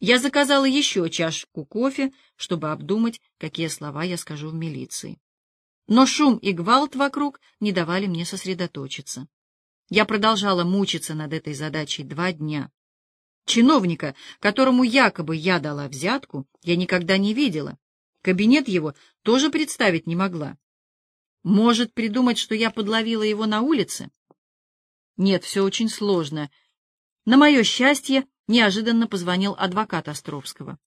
Я заказала еще чашку кофе, чтобы обдумать, какие слова я скажу в милиции. Но шум и гвалт вокруг не давали мне сосредоточиться. Я продолжала мучиться над этой задачей два дня. Чиновника, которому якобы я дала взятку, я никогда не видела. Кабинет его тоже представить не могла. Может придумать, что я подловила его на улице? Нет, все очень сложно. На мое счастье, неожиданно позвонил адвокат Островского.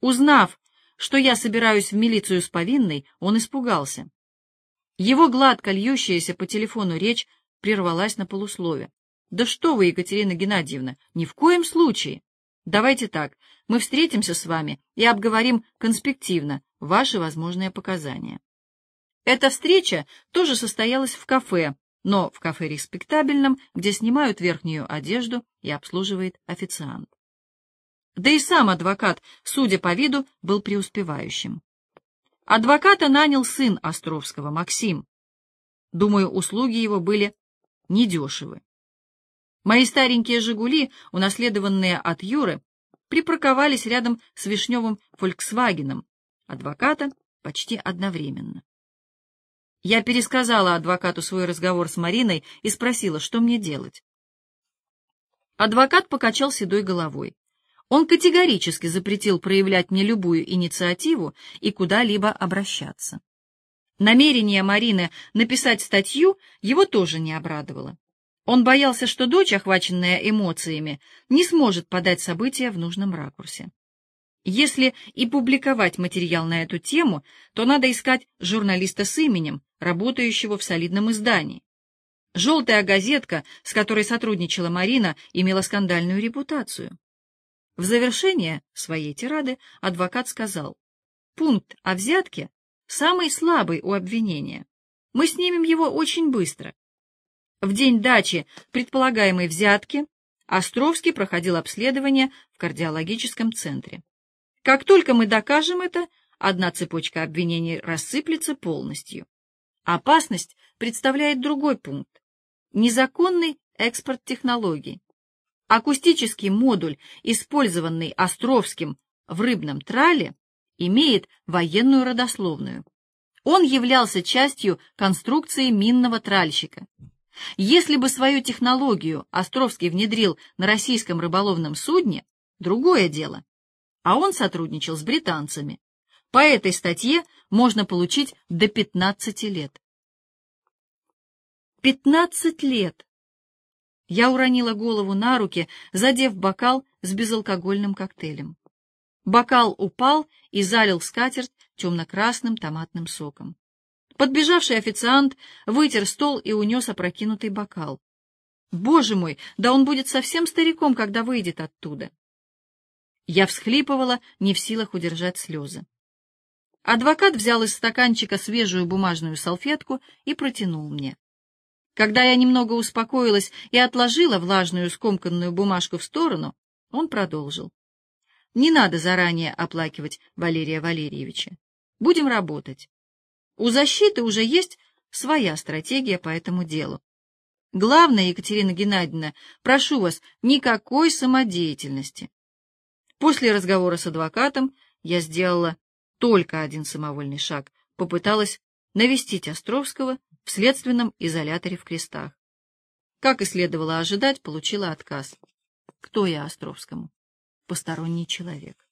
Узнав, что я собираюсь в милицию с повинной, он испугался. Его гладко льющаяся по телефону речь прервалась на полуслове. «Да что вы, Екатерина Геннадьевна, ни в коем случае! Давайте так, мы встретимся с вами и обговорим конспективно ваши возможные показания». Эта встреча тоже состоялась в кафе, но в кафе респектабельном, где снимают верхнюю одежду и обслуживает официант. Да и сам адвокат, судя по виду, был преуспевающим. Адвоката нанял сын Островского, Максим. Думаю, услуги его были недешевы. Мои старенькие «Жигули», унаследованные от Юры, припарковались рядом с вишневым «Фольксвагеном» адвоката почти одновременно. Я пересказала адвокату свой разговор с Мариной и спросила, что мне делать. Адвокат покачал седой головой. Он категорически запретил проявлять мне любую инициативу и куда-либо обращаться. Намерение Марины написать статью его тоже не обрадовало. Он боялся, что дочь, охваченная эмоциями, не сможет подать события в нужном ракурсе. Если и публиковать материал на эту тему, то надо искать журналиста с именем, работающего в солидном издании. Желтая газетка, с которой сотрудничала Марина, имела скандальную репутацию. В завершение своей тирады адвокат сказал, пункт о взятке самый слабый у обвинения. Мы снимем его очень быстро. В день дачи предполагаемой взятки Островский проходил обследование в кардиологическом центре. Как только мы докажем это, одна цепочка обвинений рассыплется полностью. Опасность представляет другой пункт – незаконный экспорт технологий. Акустический модуль, использованный Островским в рыбном трале, имеет военную родословную. Он являлся частью конструкции минного тральщика. Если бы свою технологию Островский внедрил на российском рыболовном судне, другое дело. А он сотрудничал с британцами. По этой статье можно получить до 15 лет. 15 лет! Я уронила голову на руки, задев бокал с безалкогольным коктейлем. Бокал упал и залил скатерть темно-красным томатным соком. Подбежавший официант вытер стол и унес опрокинутый бокал. Боже мой, да он будет совсем стариком, когда выйдет оттуда. Я всхлипывала, не в силах удержать слезы. Адвокат взял из стаканчика свежую бумажную салфетку и протянул мне. Когда я немного успокоилась и отложила влажную скомканную бумажку в сторону, он продолжил. Не надо заранее оплакивать Валерия Валерьевича. Будем работать. У защиты уже есть своя стратегия по этому делу. Главное, Екатерина Геннадьевна, прошу вас, никакой самодеятельности. После разговора с адвокатом я сделала только один самовольный шаг, попыталась навестить Островского в следственном изоляторе в Крестах. Как и следовало ожидать, получила отказ. Кто я Островскому? Посторонний человек.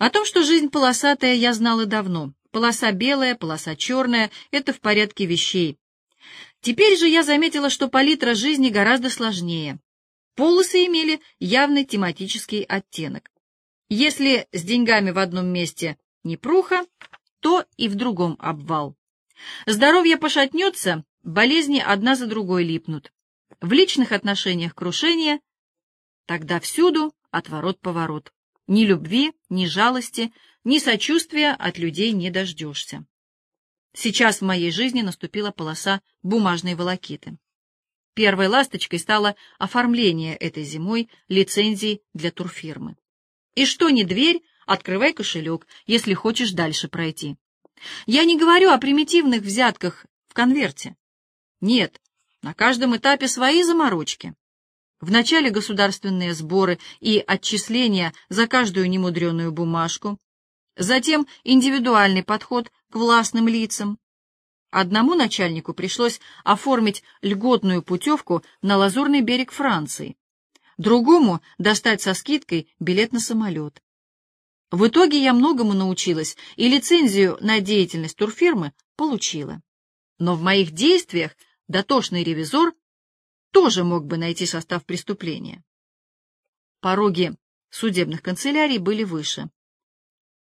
О том, что жизнь полосатая, я знала давно. Полоса белая, полоса черная — это в порядке вещей. Теперь же я заметила, что палитра жизни гораздо сложнее. Полосы имели явный тематический оттенок. Если с деньгами в одном месте непруха, то и в другом обвал. Здоровье пошатнется, болезни одна за другой липнут. В личных отношениях крушение, тогда всюду отворот-поворот. Ни любви, ни жалости, ни сочувствия от людей не дождешься. Сейчас в моей жизни наступила полоса бумажной волокиты. Первой ласточкой стало оформление этой зимой лицензии для турфирмы. И что не дверь, открывай кошелек, если хочешь дальше пройти. Я не говорю о примитивных взятках в конверте. Нет, на каждом этапе свои заморочки. Вначале государственные сборы и отчисления за каждую немудреную бумажку, затем индивидуальный подход к властным лицам. Одному начальнику пришлось оформить льготную путевку на Лазурный берег Франции, другому достать со скидкой билет на самолет. В итоге я многому научилась и лицензию на деятельность турфирмы получила. Но в моих действиях дотошный ревизор тоже мог бы найти состав преступления. Пороги судебных канцелярий были выше.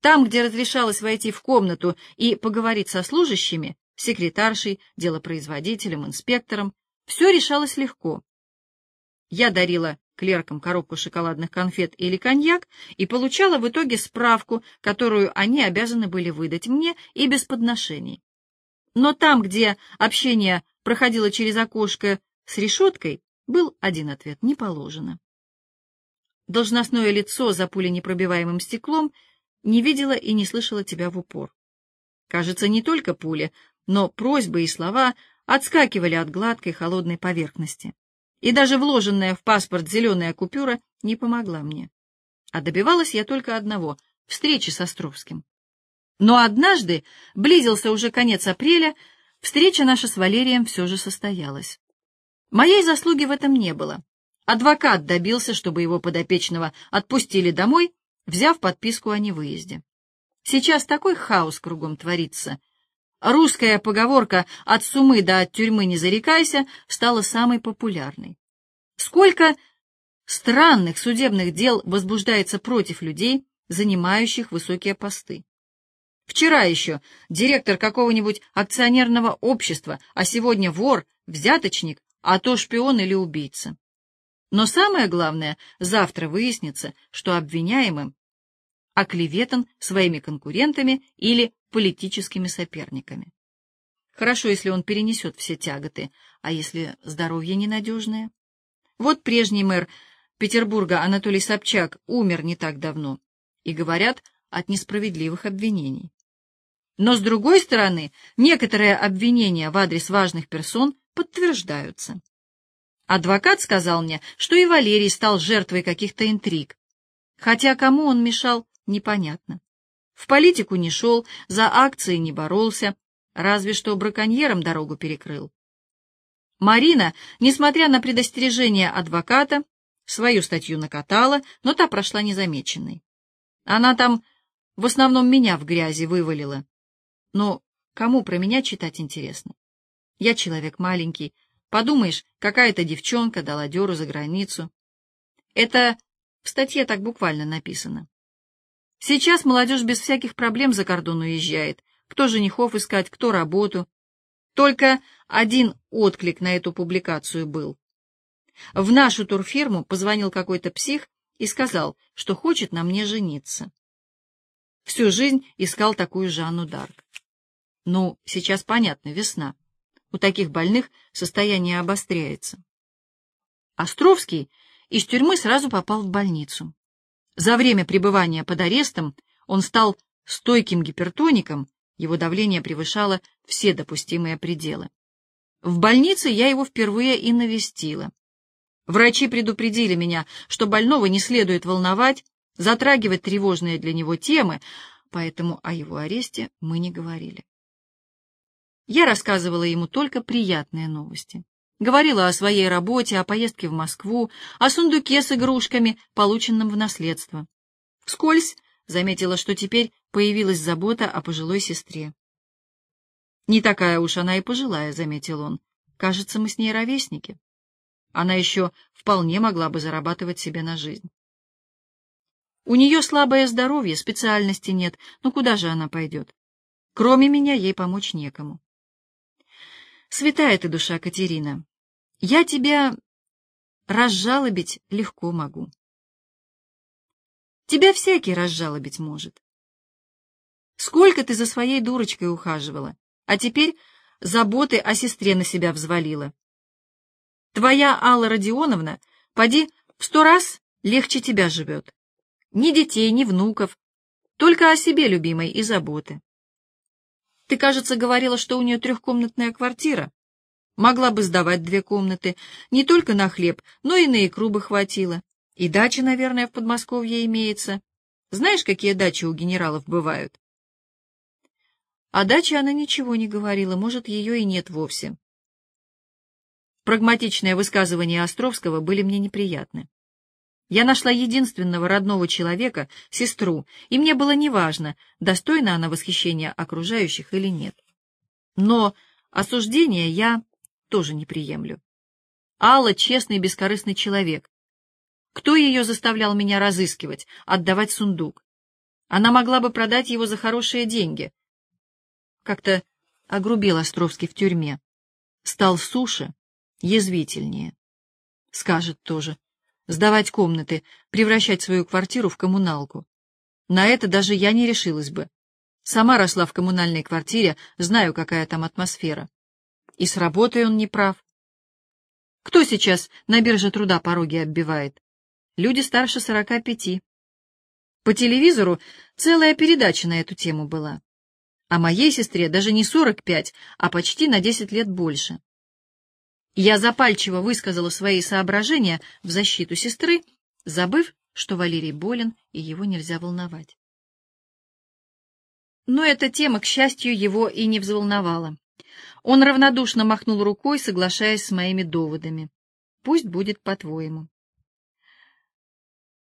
Там, где разрешалось войти в комнату и поговорить со служащими, секретаршей, делопроизводителем, инспектором, все решалось легко. Я дарила клеркам коробку шоколадных конфет или коньяк и получала в итоге справку, которую они обязаны были выдать мне и без подношений. Но там, где общение проходило через окошко с решеткой был один ответ — не положено. Должностное лицо за пуленепробиваемым стеклом не видела и не слышала тебя в упор. Кажется, не только пули, но просьбы и слова отскакивали от гладкой холодной поверхности. И даже вложенная в паспорт зеленая купюра не помогла мне. А добивалась я только одного — встречи с Островским. Но однажды, близился уже конец апреля, встреча наша с Валерием все же состоялась. Моей заслуги в этом не было. Адвокат добился, чтобы его подопечного отпустили домой, взяв подписку о невыезде. Сейчас такой хаос кругом творится. Русская поговорка «от сумы до от тюрьмы не зарекайся» стала самой популярной. Сколько странных судебных дел возбуждается против людей, занимающих высокие посты. Вчера еще директор какого-нибудь акционерного общества, а сегодня вор, взяточник, а то шпион или убийца. Но самое главное, завтра выяснится, что обвиняемым оклеветан своими конкурентами или политическими соперниками. Хорошо, если он перенесет все тяготы, а если здоровье ненадежное? Вот прежний мэр Петербурга Анатолий Собчак умер не так давно, и говорят от несправедливых обвинений. Но, с другой стороны, некоторые обвинения в адрес важных персон подтверждаются. Адвокат сказал мне, что и Валерий стал жертвой каких-то интриг. Хотя кому он мешал, непонятно. В политику не шел, за акции не боролся, разве что браконьерам дорогу перекрыл. Марина, несмотря на предостережение адвоката, свою статью накатала, но та прошла незамеченной. Она там в основном меня в грязи вывалила. Но кому про меня читать интересно? Я человек маленький. Подумаешь, какая-то девчонка дала дёру за границу. Это в статье так буквально написано. Сейчас молодежь без всяких проблем за кордон уезжает. Кто женихов искать, кто работу. Только один отклик на эту публикацию был. В нашу турфирму позвонил какой-то псих и сказал, что хочет на мне жениться. Всю жизнь искал такую Жанну Дарк. Ну, сейчас понятно, весна. У таких больных состояние обостряется. Островский из тюрьмы сразу попал в больницу. За время пребывания под арестом он стал стойким гипертоником, его давление превышало все допустимые пределы. В больнице я его впервые и навестила. Врачи предупредили меня, что больного не следует волновать, затрагивать тревожные для него темы, поэтому о его аресте мы не говорили. Я рассказывала ему только приятные новости. Говорила о своей работе, о поездке в Москву, о сундуке с игрушками, полученном в наследство. Вскользь заметила, что теперь появилась забота о пожилой сестре. «Не такая уж она и пожилая», — заметил он. «Кажется, мы с ней ровесники. Она еще вполне могла бы зарабатывать себе на жизнь». У нее слабое здоровье, специальности нет, но куда же она пойдет? Кроме меня ей помочь некому. Святая ты душа, Катерина, я тебя разжалобить легко могу. Тебя всякий разжалобить может. Сколько ты за своей дурочкой ухаживала, а теперь заботы о сестре на себя взвалила. Твоя Алла Родионовна, поди, в сто раз легче тебя живет. Ни детей, ни внуков, только о себе, любимой, и заботы. Ты, кажется, говорила, что у нее трехкомнатная квартира. Могла бы сдавать две комнаты, не только на хлеб, но и на икру бы хватило. И дача, наверное, в Подмосковье имеется. Знаешь, какие дачи у генералов бывают? О даче она ничего не говорила, может, ее и нет вовсе. Прагматичные высказывания Островского были мне неприятны. Я нашла единственного родного человека, сестру, и мне было неважно, достойна она восхищения окружающих или нет. Но осуждения я тоже не приемлю. Алла — честный бескорыстный человек. Кто ее заставлял меня разыскивать, отдавать сундук? Она могла бы продать его за хорошие деньги. Как-то огрубел Островский в тюрьме. Стал суше, язвительнее. Скажет тоже. Сдавать комнаты, превращать свою квартиру в коммуналку. На это даже я не решилась бы. Сама росла в коммунальной квартире, знаю, какая там атмосфера. И с работой он не прав. Кто сейчас на бирже труда пороги оббивает? Люди старше сорока пяти. По телевизору целая передача на эту тему была. А моей сестре даже не сорок пять, а почти на десять лет больше. Я запальчиво высказала свои соображения в защиту сестры, забыв, что Валерий болен и его нельзя волновать. Но эта тема, к счастью, его и не взволновала. Он равнодушно махнул рукой, соглашаясь с моими доводами. Пусть будет по-твоему.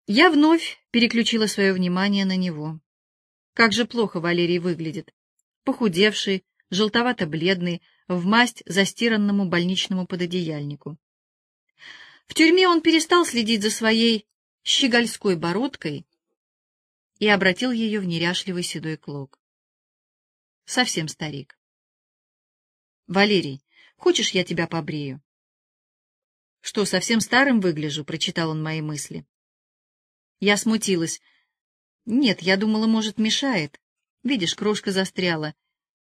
Я вновь переключила свое внимание на него. Как же плохо Валерий выглядит. Похудевший, желтовато-бледный, в масть застиранному больничному пододеяльнику. В тюрьме он перестал следить за своей щегольской бородкой и обратил ее в неряшливый седой клок. Совсем старик. «Валерий, хочешь, я тебя побрею?» «Что, совсем старым выгляжу?» — прочитал он мои мысли. Я смутилась. «Нет, я думала, может, мешает. Видишь, крошка застряла».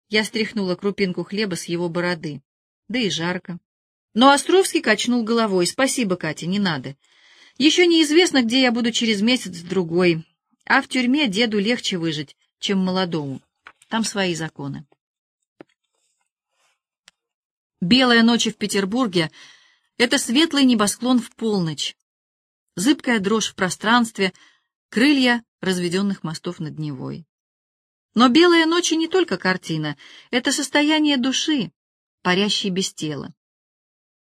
Я стряхнула крупинку хлеба с его бороды. Да и жарко. Но Островский качнул головой. «Спасибо, Катя, не надо. Еще неизвестно, где я буду через месяц-другой. А в тюрьме деду легче выжить, чем молодому. Там свои законы». Белая ночь в Петербурге — это светлый небосклон в полночь, зыбкая дрожь в пространстве, крылья разведенных мостов над Невой. Но белая ночь не только картина, это состояние души, парящей без тела.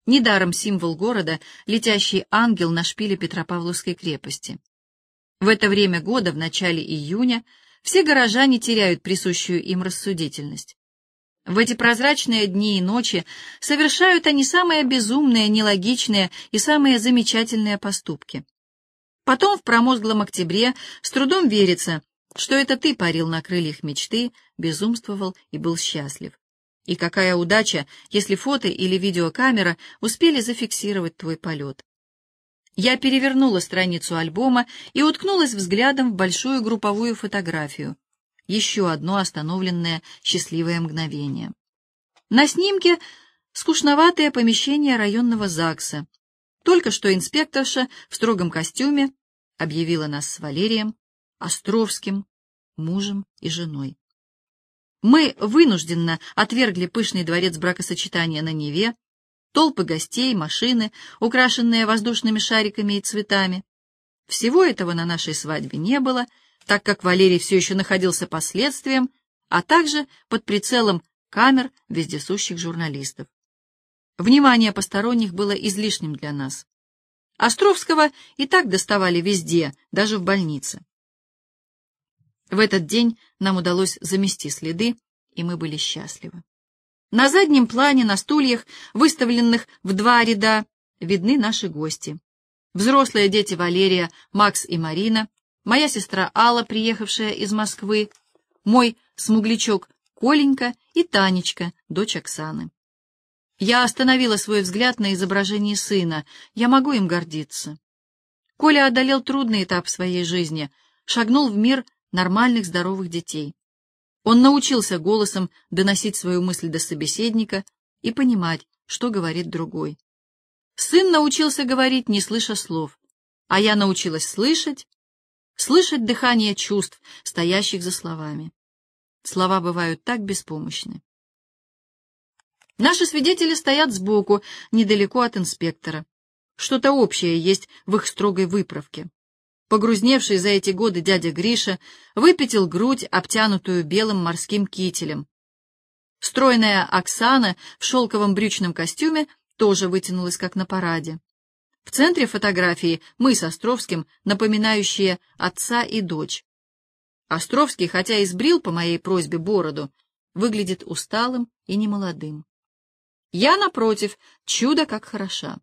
Недаром символ города — летящий ангел на шпиле Петропавловской крепости. В это время года, в начале июня, все горожане теряют присущую им рассудительность. В эти прозрачные дни и ночи совершают они самые безумные, нелогичные и самые замечательные поступки. Потом в промозглом октябре с трудом верится, что это ты парил на крыльях мечты, безумствовал и был счастлив. И какая удача, если фото или видеокамера успели зафиксировать твой полет. Я перевернула страницу альбома и уткнулась взглядом в большую групповую фотографию еще одно остановленное счастливое мгновение. На снимке скучноватое помещение районного ЗАГСа. Только что инспекторша в строгом костюме объявила нас с Валерием, Островским, мужем и женой. Мы вынужденно отвергли пышный дворец бракосочетания на Неве, толпы гостей, машины, украшенные воздушными шариками и цветами. Всего этого на нашей свадьбе не было — так как Валерий все еще находился под следствием, а также под прицелом камер вездесущих журналистов. Внимание посторонних было излишним для нас. Островского и так доставали везде, даже в больнице. В этот день нам удалось замести следы, и мы были счастливы. На заднем плане, на стульях, выставленных в два ряда, видны наши гости. Взрослые дети Валерия, Макс и Марина, моя сестра Алла, приехавшая из Москвы, мой смуглячок Коленька и Танечка, дочь Оксаны. Я остановила свой взгляд на изображении сына. Я могу им гордиться. Коля одолел трудный этап своей жизни, шагнул в мир нормальных здоровых детей. Он научился голосом доносить свою мысль до собеседника и понимать, что говорит другой. Сын научился говорить, не слыша слов, а я научилась слышать слышать дыхание чувств, стоящих за словами. Слова бывают так беспомощны. Наши свидетели стоят сбоку, недалеко от инспектора. Что-то общее есть в их строгой выправке. Погрузневший за эти годы дядя Гриша выпятил грудь, обтянутую белым морским кителем. Стройная Оксана в шелковом брючном костюме тоже вытянулась, как на параде. В центре фотографии мы с Островским, напоминающие отца и дочь. Островский, хотя и сбрил по моей просьбе бороду, выглядит усталым и немолодым. Я, напротив, чудо как хороша.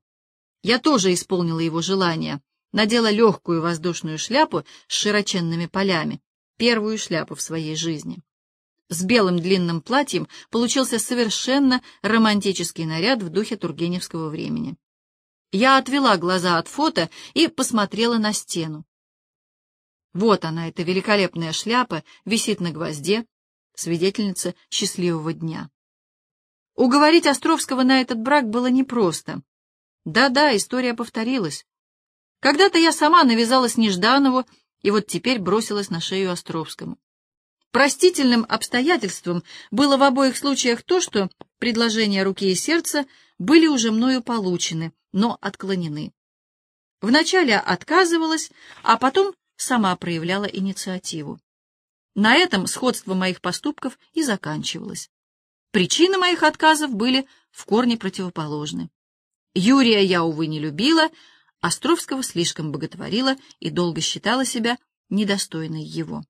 Я тоже исполнила его желание, надела легкую воздушную шляпу с широченными полями, первую шляпу в своей жизни. С белым длинным платьем получился совершенно романтический наряд в духе тургеневского времени. Я отвела глаза от фото и посмотрела на стену. Вот она, эта великолепная шляпа, висит на гвозде, свидетельница счастливого дня. Уговорить Островского на этот брак было непросто. Да-да, история повторилась. Когда-то я сама навязалась Нежданову, и вот теперь бросилась на шею Островскому. Простительным обстоятельством было в обоих случаях то, что предложения руки и сердца были уже мною получены, но отклонены. Вначале отказывалась, а потом сама проявляла инициативу. На этом сходство моих поступков и заканчивалось. Причины моих отказов были в корне противоположны. Юрия я, увы, не любила, Островского слишком боготворила и долго считала себя недостойной его.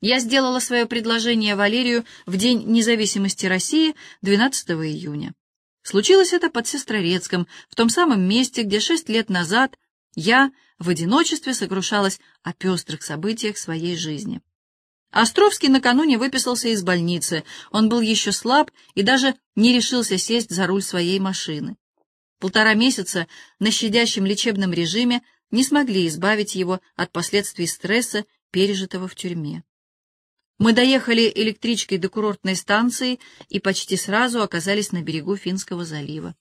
Я сделала свое предложение Валерию в День независимости России 12 июня. Случилось это под Сестрорецком, в том самом месте, где шесть лет назад я в одиночестве сокрушалась о пестрых событиях своей жизни. Островский накануне выписался из больницы, он был еще слаб и даже не решился сесть за руль своей машины. Полтора месяца на щадящем лечебном режиме не смогли избавить его от последствий стресса, пережитого в тюрьме. Мы доехали электричкой до курортной станции и почти сразу оказались на берегу Финского залива.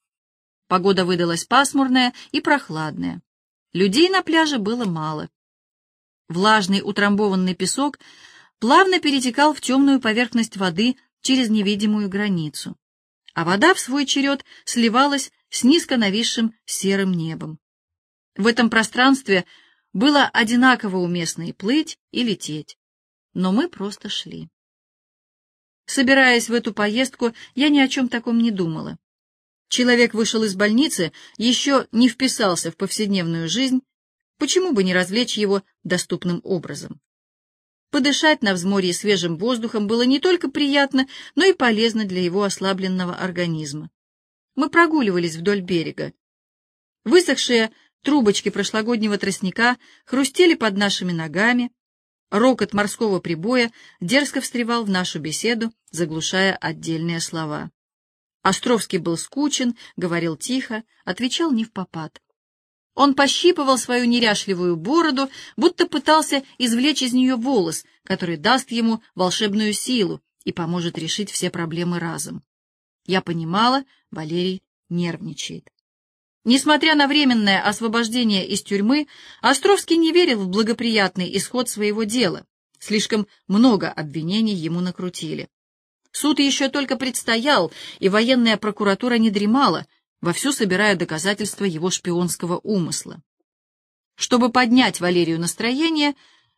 Погода выдалась пасмурная и прохладная. Людей на пляже было мало. Влажный утрамбованный песок плавно перетекал в темную поверхность воды через невидимую границу, а вода в свой черед сливалась с низко нависшим серым небом. В этом пространстве было одинаково уместно и плыть, и лететь но мы просто шли. Собираясь в эту поездку, я ни о чем таком не думала. Человек вышел из больницы, еще не вписался в повседневную жизнь, почему бы не развлечь его доступным образом? Подышать на взморье свежим воздухом было не только приятно, но и полезно для его ослабленного организма. Мы прогуливались вдоль берега. Высохшие трубочки прошлогоднего тростника хрустели под нашими ногами, Рокот морского прибоя дерзко встревал в нашу беседу, заглушая отдельные слова. Островский был скучен, говорил тихо, отвечал не в попад. Он пощипывал свою неряшливую бороду, будто пытался извлечь из нее волос, который даст ему волшебную силу и поможет решить все проблемы разом. Я понимала, Валерий нервничает. Несмотря на временное освобождение из тюрьмы, Островский не верил в благоприятный исход своего дела. Слишком много обвинений ему накрутили. Суд еще только предстоял, и военная прокуратура не дремала, вовсю собирая доказательства его шпионского умысла. Чтобы поднять Валерию настроение,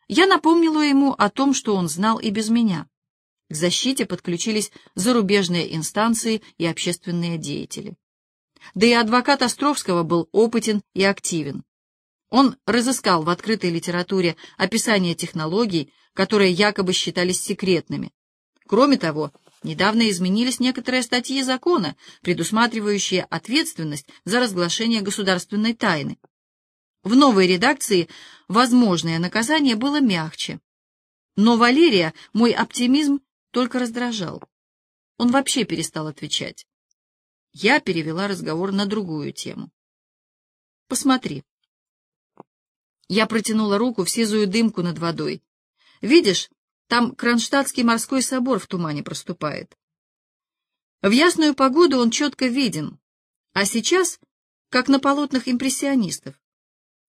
я напомнила ему о том, что он знал и без меня. К защите подключились зарубежные инстанции и общественные деятели. Да и адвокат Островского был опытен и активен. Он разыскал в открытой литературе описание технологий, которые якобы считались секретными. Кроме того, недавно изменились некоторые статьи закона, предусматривающие ответственность за разглашение государственной тайны. В новой редакции возможное наказание было мягче. Но Валерия мой оптимизм только раздражал. Он вообще перестал отвечать. Я перевела разговор на другую тему. «Посмотри». Я протянула руку в сизую дымку над водой. «Видишь, там Кронштадтский морской собор в тумане проступает. В ясную погоду он четко виден, а сейчас, как на полотнах импрессионистов.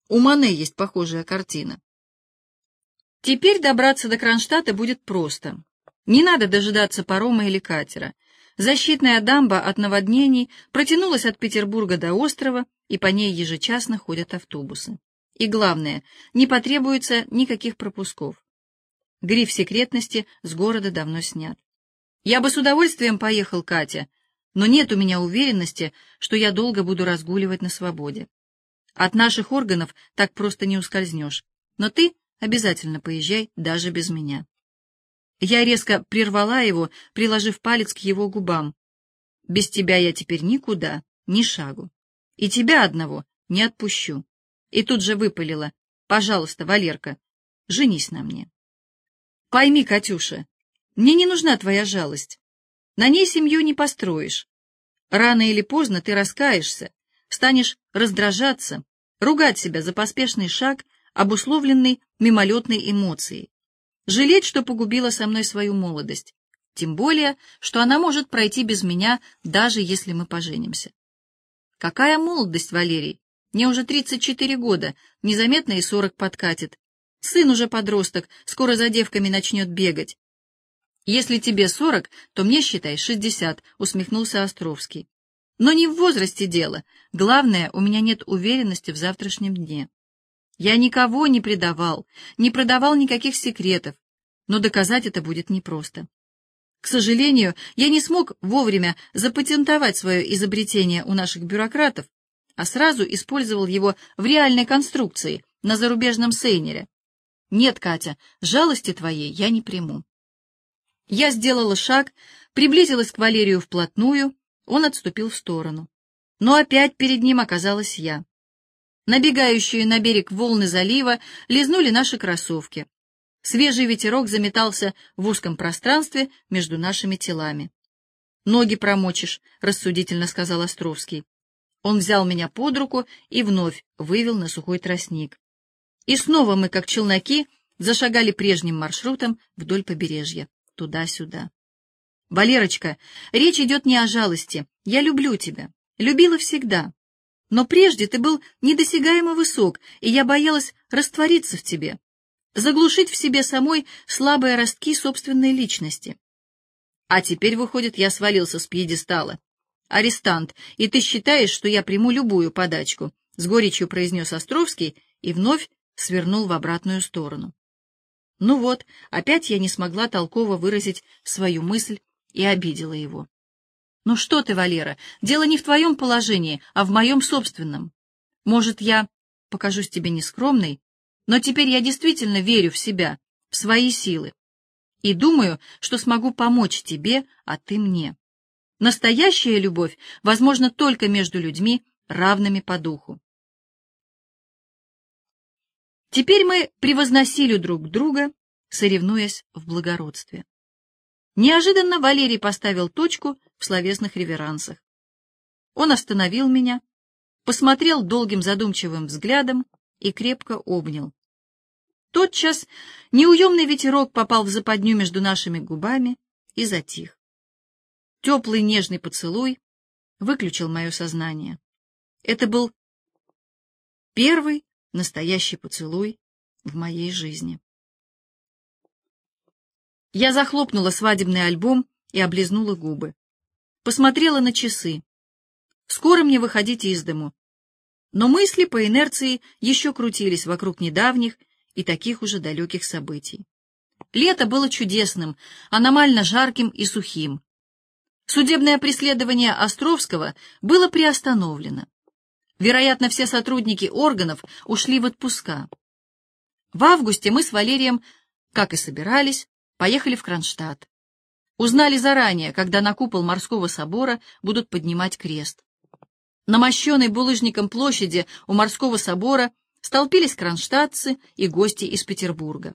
У Мане есть похожая картина. Теперь добраться до Кронштадта будет просто. Не надо дожидаться парома или катера. Защитная дамба от наводнений протянулась от Петербурга до острова, и по ней ежечасно ходят автобусы. И главное, не потребуется никаких пропусков. Гриф секретности с города давно снят. Я бы с удовольствием поехал, Катя, но нет у меня уверенности, что я долго буду разгуливать на свободе. От наших органов так просто не ускользнешь, но ты обязательно поезжай даже без меня. Я резко прервала его, приложив палец к его губам. Без тебя я теперь никуда, ни шагу. И тебя одного не отпущу. И тут же выпалила. Пожалуйста, Валерка, женись на мне. Пойми, Катюша, мне не нужна твоя жалость. На ней семью не построишь. Рано или поздно ты раскаешься, станешь раздражаться, ругать себя за поспешный шаг, обусловленный мимолетной эмоцией жалеть, что погубила со мной свою молодость, тем более, что она может пройти без меня, даже если мы поженимся. Какая молодость, Валерий? Мне уже 34 года, незаметно и 40 подкатит. Сын уже подросток, скоро за девками начнет бегать. Если тебе 40, то мне, считай, 60, усмехнулся Островский. Но не в возрасте дело. Главное, у меня нет уверенности в завтрашнем дне. Я никого не предавал, не продавал никаких секретов, но доказать это будет непросто. К сожалению, я не смог вовремя запатентовать свое изобретение у наших бюрократов, а сразу использовал его в реальной конструкции на зарубежном сейнере. Нет, Катя, жалости твоей я не приму. Я сделала шаг, приблизилась к Валерию вплотную, он отступил в сторону. Но опять перед ним оказалась я. Набегающие на берег волны залива лизнули наши кроссовки. Свежий ветерок заметался в узком пространстве между нашими телами. «Ноги промочишь», — рассудительно сказал Островский. Он взял меня под руку и вновь вывел на сухой тростник. И снова мы, как челноки, зашагали прежним маршрутом вдоль побережья, туда-сюда. «Валерочка, речь идет не о жалости. Я люблю тебя. Любила всегда. Но прежде ты был недосягаемо высок, и я боялась раствориться в тебе, заглушить в себе самой слабые ростки собственной личности. А теперь, выходит, я свалился с пьедестала. Арестант, и ты считаешь, что я приму любую подачку, — с горечью произнес Островский и вновь свернул в обратную сторону. Ну вот, опять я не смогла толково выразить свою мысль и обидела его. Ну что ты, Валера, дело не в твоем положении, а в моем собственном. Может, я покажусь тебе нескромной, но теперь я действительно верю в себя, в свои силы. И думаю, что смогу помочь тебе, а ты мне. Настоящая любовь возможна только между людьми, равными по духу. Теперь мы превозносили друг друга, соревнуясь в благородстве. Неожиданно Валерий поставил точку в словесных реверансах. Он остановил меня, посмотрел долгим задумчивым взглядом и крепко обнял. Тотчас неуемный ветерок попал в западню между нашими губами и затих. Теплый нежный поцелуй выключил мое сознание. Это был первый настоящий поцелуй в моей жизни. Я захлопнула свадебный альбом и облизнула губы. Посмотрела на часы. Скоро мне выходить из дому. Но мысли по инерции еще крутились вокруг недавних и таких уже далеких событий. Лето было чудесным, аномально жарким и сухим. Судебное преследование Островского было приостановлено. Вероятно, все сотрудники органов ушли в отпуска. В августе мы с Валерием, как и собирались, поехали в Кронштадт. Узнали заранее, когда на купол морского собора будут поднимать крест. На мощенной булыжником площади у морского собора столпились кронштадтцы и гости из Петербурга.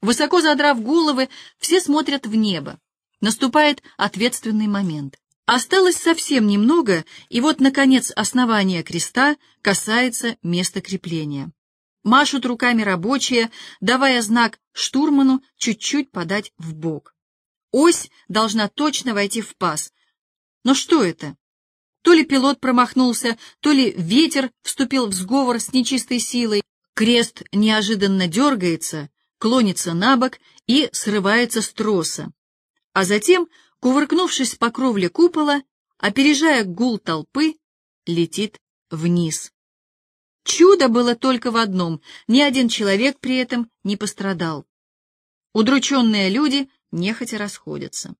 Высоко задрав головы, все смотрят в небо. Наступает ответственный момент. Осталось совсем немного, и вот, наконец, основание креста касается места крепления. Машут руками рабочие, давая знак штурману чуть-чуть подать в бок. Ось должна точно войти в паз. Но что это? То ли пилот промахнулся, то ли ветер вступил в сговор с нечистой силой. Крест неожиданно дергается, клонится на бок и срывается с троса. А затем кувыркнувшись по кровле купола, опережая гул толпы, летит вниз. Чудо было только в одном — ни один человек при этом не пострадал. Удрученные люди нехотя расходятся.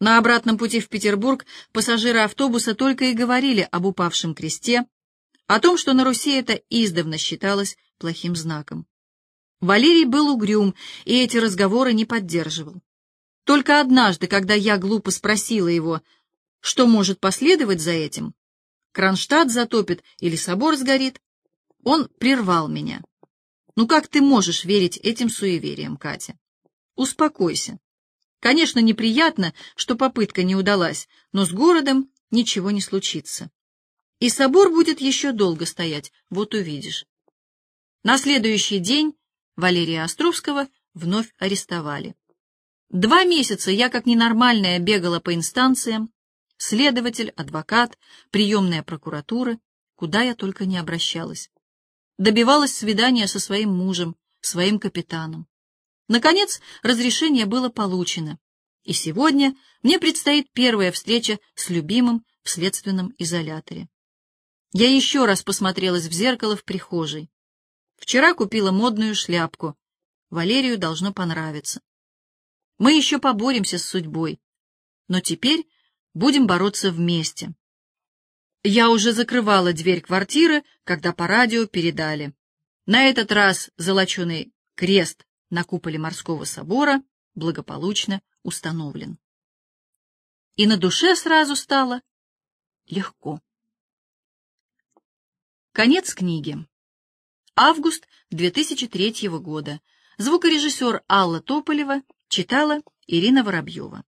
На обратном пути в Петербург пассажиры автобуса только и говорили об упавшем кресте, о том, что на Руси это издавна считалось плохим знаком. Валерий был угрюм и эти разговоры не поддерживал. Только однажды, когда я глупо спросила его, что может последовать за этим, Кронштадт затопит или собор сгорит, он прервал меня. Ну как ты можешь верить этим суевериям, Катя? Успокойся. Конечно, неприятно, что попытка не удалась, но с городом ничего не случится. И собор будет еще долго стоять, вот увидишь. На следующий день Валерия Островского вновь арестовали. Два месяца я как ненормальная бегала по инстанциям, следователь, адвокат, приемная прокуратура, куда я только не обращалась. Добивалась свидания со своим мужем, своим капитаном. Наконец, разрешение было получено, и сегодня мне предстоит первая встреча с любимым в следственном изоляторе. Я еще раз посмотрелась в зеркало в прихожей. Вчера купила модную шляпку. Валерию должно понравиться. Мы еще поборемся с судьбой, но теперь будем бороться вместе. Я уже закрывала дверь квартиры, когда по радио передали. На этот раз золоченый крест на куполе морского собора благополучно установлен. И на душе сразу стало легко. Конец книги. Август 2003 года. Звукорежиссер Алла Тополева читала Ирина Воробьева.